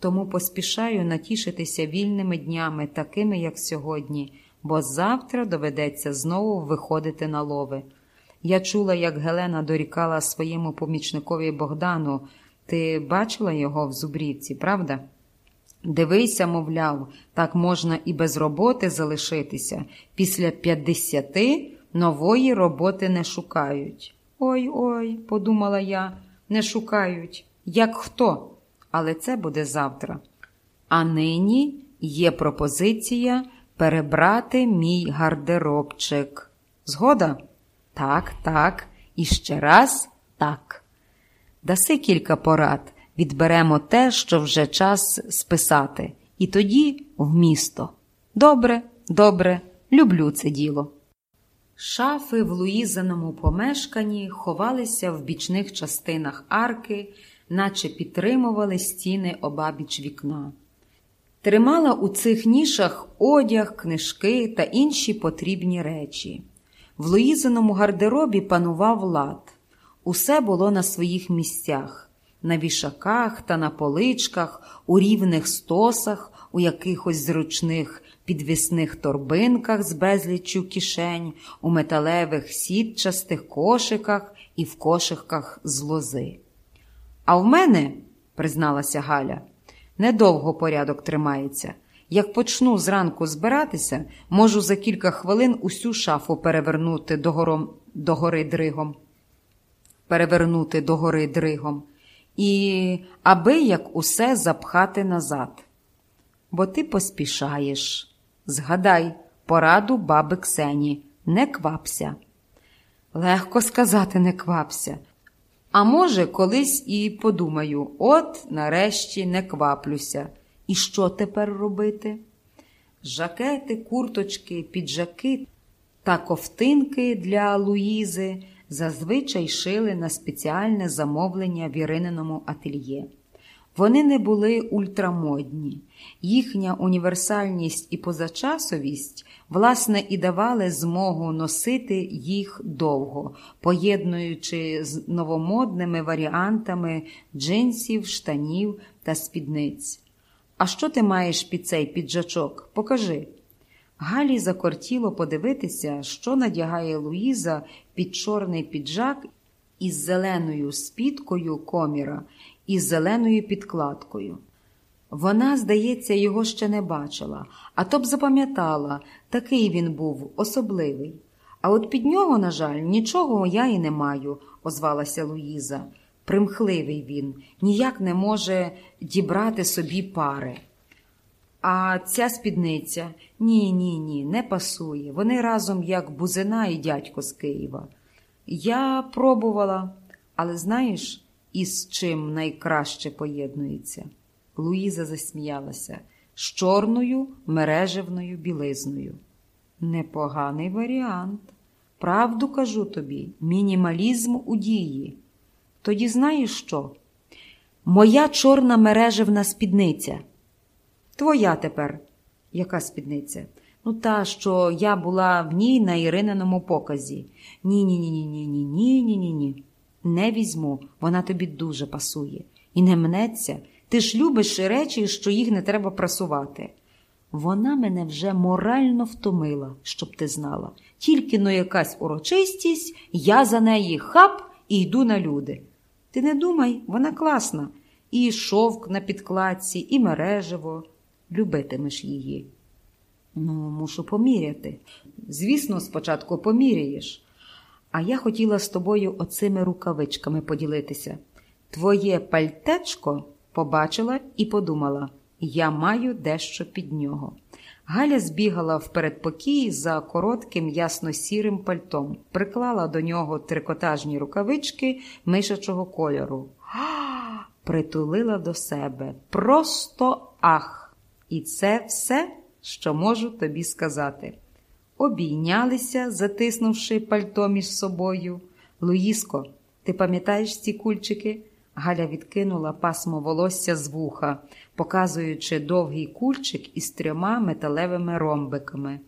тому поспішаю натішитися вільними днями, такими, як сьогодні, бо завтра доведеться знову виходити на лови. Я чула, як Гелена дорікала своєму помічникові Богдану. Ти бачила його в зубрівці, правда? Дивися, мовляв, так можна і без роботи залишитися. Після п'ятдесяти нової роботи не шукають. Ой ой, подумала я, не шукають. Як хто? Але це буде завтра. А нині є пропозиція перебрати мій гардеробчик. Згода? Так, так, і ще раз так. Даси кілька порад, відберемо те, що вже час списати, і тоді в місто. Добре, добре, люблю це діло. Шафи в Луїзаному помешканні ховалися в бічних частинах арки, наче підтримували стіни обабіч вікна. Тримала у цих нішах одяг, книжки та інші потрібні речі. В Луїзиному гардеробі панував лад. Усе було на своїх місцях, на вішаках та на поличках, у рівних стосах, у якихось зручних підвісних торбинках з безліччю кишень, у металевих сітчастих кошиках і в кошиках з лози. А в мене, призналася Галя, недовго порядок тримається. Як почну зранку збиратися, можу за кілька хвилин усю шафу перевернути догором, догори дригом. Перевернути догори дригом. І аби як усе запхати назад. Бо ти поспішаєш. Згадай пораду баби Ксені, не квапся. Легко сказати, не квапся. А може, колись і подумаю, от нарешті не кваплюся. І що тепер робити? Жакети, курточки, піджаки та ковтинки для Луїзи зазвичай шили на спеціальне замовлення в Ірининому ательє. Вони не були ультрамодні, їхня універсальність і позачасовість, власне, і давали змогу носити їх довго, поєднуючи з новомодними варіантами джинсів, штанів та спідниць. А що ти маєш під цей піджачок? Покажи. Галі закортіло подивитися, що надягає Луїза під чорний піджак із зеленою спідкою коміра і зеленою підкладкою. Вона, здається, його ще не бачила, а то б запам'ятала, такий він був особливий. А от під нього, на жаль, нічого я і не маю, озвалася Луїза примхливий він, ніяк не може дібрати собі пари. А ця спідниця ні, ні, ні, не пасує. Вони разом, як бузина і дядько з Києва. Я пробувала, але знаєш, із чим найкраще поєднується. Луїза засміялася з чорною мережевною білизною. Непоганий варіант. Правду кажу тобі, мінімалізм у дії. Тоді знаєш що? Моя чорна мережевна спідниця. Твоя тепер, яка спідниця? Ну, та, що я була в ній на Ірининому показі. Ні-ні-ні. ні, ні, ні, ні, ні, ні. Не візьму, вона тобі дуже пасує. І не мнеться. Ти ж любиш речі, що їх не треба прасувати. Вона мене вже морально втомила, щоб ти знала. Тільки но якась урочистість, я за неї хап і йду на люди. Ти не думай, вона класна. І шовк на підкладці, і мережево. Любитимеш її. Ну, мушу поміряти. Звісно, спочатку поміряєш. А я хотіла з тобою оцими рукавичками поділитися. Твоє пальтечко побачила і подумала я маю дещо під нього. Галя збігала в передпокій за коротким ясно-сірим пальтом, приклала до нього трикотажні рукавички мишачого кольору. А, притулила до себе. Просто ах! І це все, що можу тобі сказати. Обійнялися, затиснувши пальто між собою. Луїско, ти пам'ятаєш ці кульчики? Галя відкинула пасмо волосся з вуха, показуючи довгий кульчик із трьома металевими ромбиками.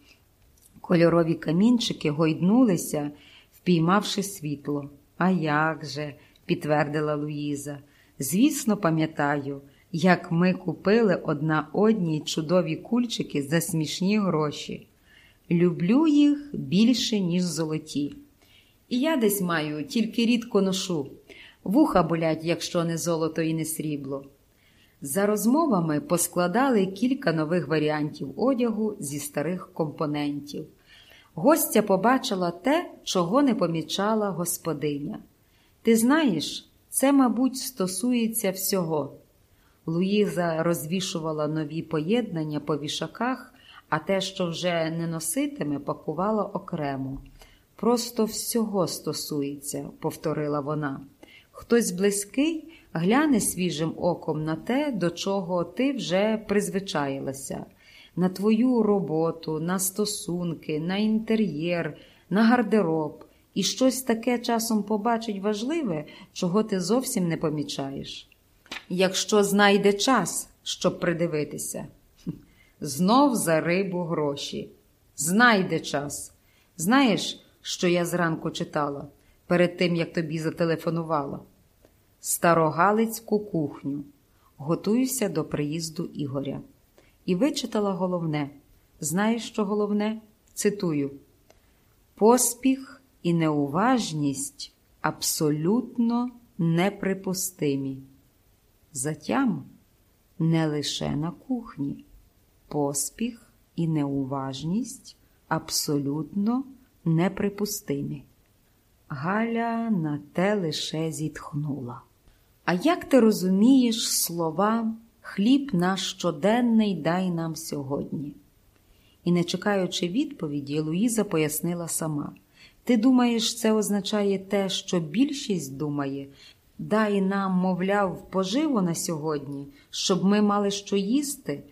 Кольорові камінчики гойднулися, впіймавши світло. А як же, підтвердила Луїза. Звісно, пам'ятаю, як ми купили одна одній чудові кульчики за смішні гроші. Люблю їх більше, ніж золоті. І я десь маю, тільки рідко ношу. Вуха болять, якщо не золото і не срібло. За розмовами поскладали кілька нових варіантів одягу зі старих компонентів. Гостя побачила те, чого не помічала господиня. Ти знаєш, це, мабуть, стосується всього. Луїза розвішувала нові поєднання по вішаках, а те, що вже не носитиме, пакувала окремо. Просто всього стосується, повторила вона. Хтось близький гляне свіжим оком на те, до чого ти вже призвичаїлася, на твою роботу, на стосунки, на інтер'єр, на гардероб, і щось таке часом побачить важливе, чого ти зовсім не помічаєш. Якщо знайде час, щоб придивитися, знов за рибу гроші. Знайде час. Знаєш, що я зранку читала перед тим, як тобі зателефонувала? Старогалицьку кухню. Готуюся до приїзду Ігоря. І вичитала головне. Знаєш, що головне? Цитую: Поспіх і неуважність абсолютно неприпустимі. Затям не лише на кухні. Поспіх і неуважність абсолютно неприпустимі. Галя на те лише зітхнула. А як ти розумієш слова хліб наш щоденний дай нам сьогодні? І, не чекаючи відповіді, Луїза пояснила сама. Ти думаєш, це означає те, що більшість думає, дай нам, мовляв, поживу на сьогодні, щоб ми мали що їсти,